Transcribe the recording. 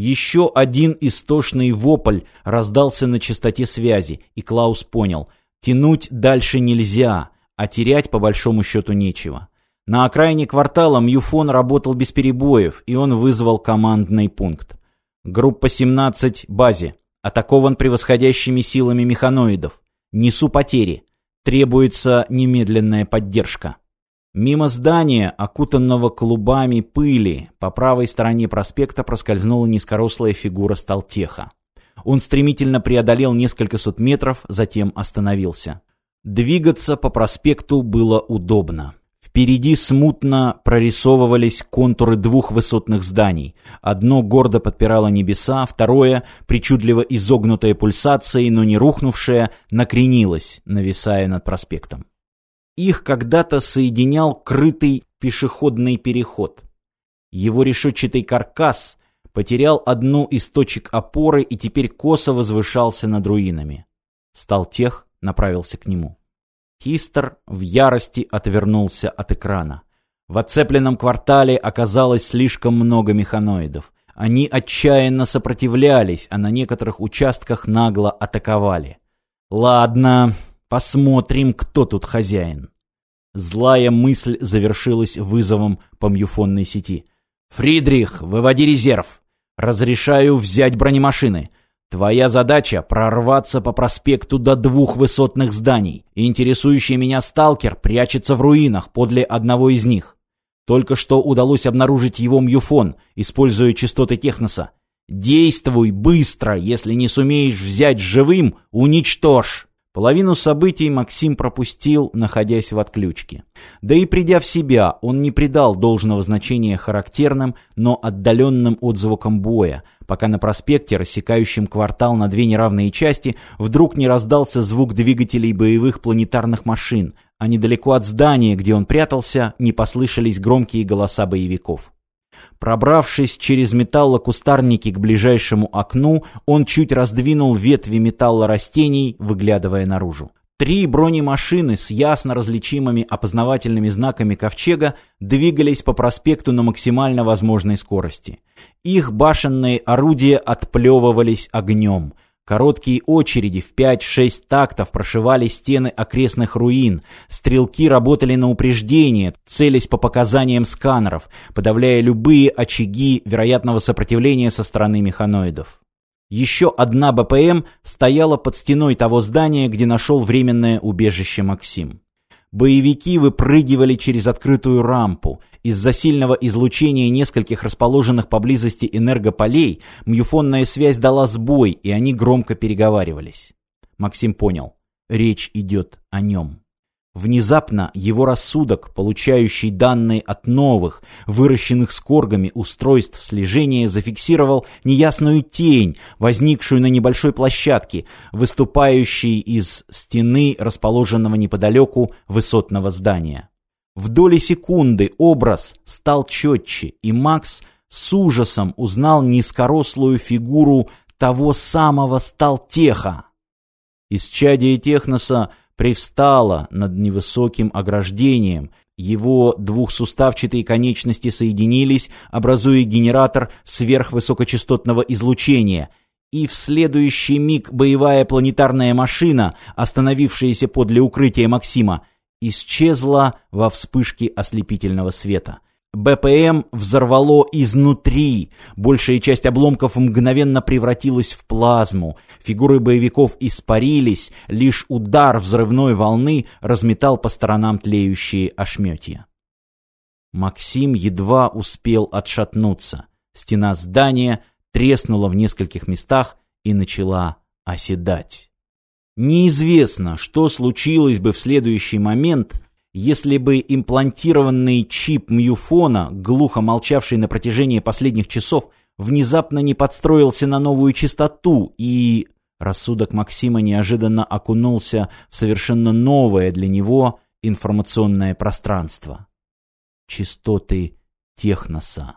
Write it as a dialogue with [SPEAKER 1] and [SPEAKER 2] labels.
[SPEAKER 1] Еще один истошный вопль раздался на частоте связи, и Клаус понял, тянуть дальше нельзя, а терять по большому счету нечего. На окраине квартала Мьюфон работал без перебоев, и он вызвал командный пункт. Группа 17, базе. Атакован превосходящими силами механоидов. Несу потери. Требуется немедленная поддержка. Мимо здания, окутанного клубами пыли, по правой стороне проспекта проскользнула низкорослая фигура Сталтеха. Он стремительно преодолел несколько сот метров, затем остановился. Двигаться по проспекту было удобно. Впереди смутно прорисовывались контуры двух высотных зданий. Одно гордо подпирало небеса, второе, причудливо изогнутое пульсацией, но не рухнувшее, накренилось, нависая над проспектом. Их когда-то соединял крытый пешеходный переход. Его решетчатый каркас потерял одну из точек опоры и теперь косо возвышался над руинами. Сталтех направился к нему. Хистер в ярости отвернулся от экрана. В оцепленном квартале оказалось слишком много механоидов. Они отчаянно сопротивлялись, а на некоторых участках нагло атаковали. «Ладно, посмотрим, кто тут хозяин». Злая мысль завершилась вызовом по мюфонной сети. «Фридрих, выводи резерв! Разрешаю взять бронемашины. Твоя задача — прорваться по проспекту до двух высотных зданий. Интересующий меня сталкер прячется в руинах подле одного из них. Только что удалось обнаружить его мюфон, используя частоты Техноса. Действуй быстро, если не сумеешь взять живым, уничтожь. Половину событий Максим пропустил, находясь в отключке. Да и придя в себя, он не придал должного значения характерным, но отдаленным отзвукам боя, пока на проспекте, рассекающем квартал на две неравные части, вдруг не раздался звук двигателей боевых планетарных машин, а недалеко от здания, где он прятался, не послышались громкие голоса боевиков. Пробравшись через металлокустарники к ближайшему окну, он чуть раздвинул ветви металла растений, выглядывая наружу. Три бронемашины с ясно различимыми опознавательными знаками ковчега двигались по проспекту на максимально возможной скорости. Их башенные орудия отплевывались огнем – Короткие очереди в 5-6 тактов прошивали стены окрестных руин. Стрелки работали на упреждение, целясь по показаниям сканеров, подавляя любые очаги вероятного сопротивления со стороны механоидов. Еще одна БПМ стояла под стеной того здания, где нашел временное убежище Максим. Боевики выпрыгивали через открытую рампу. Из-за сильного излучения нескольких расположенных поблизости энергополей мюфонная связь дала сбой, и они громко переговаривались. Максим понял. Речь идет о нем. Внезапно его рассудок, получающий данные от новых, выращенных скоргами устройств слежения, зафиксировал неясную тень, возникшую на небольшой площадке, выступающей из стены, расположенного неподалеку высотного здания. В доли секунды образ стал четче, и Макс с ужасом узнал низкорослую фигуру того самого Сталтеха. Из чадия Техноса привстала над невысоким ограждением. Его двухсуставчатые конечности соединились, образуя генератор сверхвысокочастотного излучения. И в следующий миг боевая планетарная машина, остановившаяся подле укрытия Максима, исчезла во вспышке ослепительного света. БПМ взорвало изнутри. Большая часть обломков мгновенно превратилась в плазму. Фигуры боевиков испарились. Лишь удар взрывной волны разметал по сторонам тлеющие ошметья. Максим едва успел отшатнуться. Стена здания треснула в нескольких местах и начала оседать. Неизвестно, что случилось бы в следующий момент, если бы имплантированный чип Мьюфона, глухо молчавший на протяжении последних часов, внезапно не подстроился на новую частоту и... Рассудок Максима неожиданно окунулся в совершенно новое для него информационное пространство. Частоты техноса.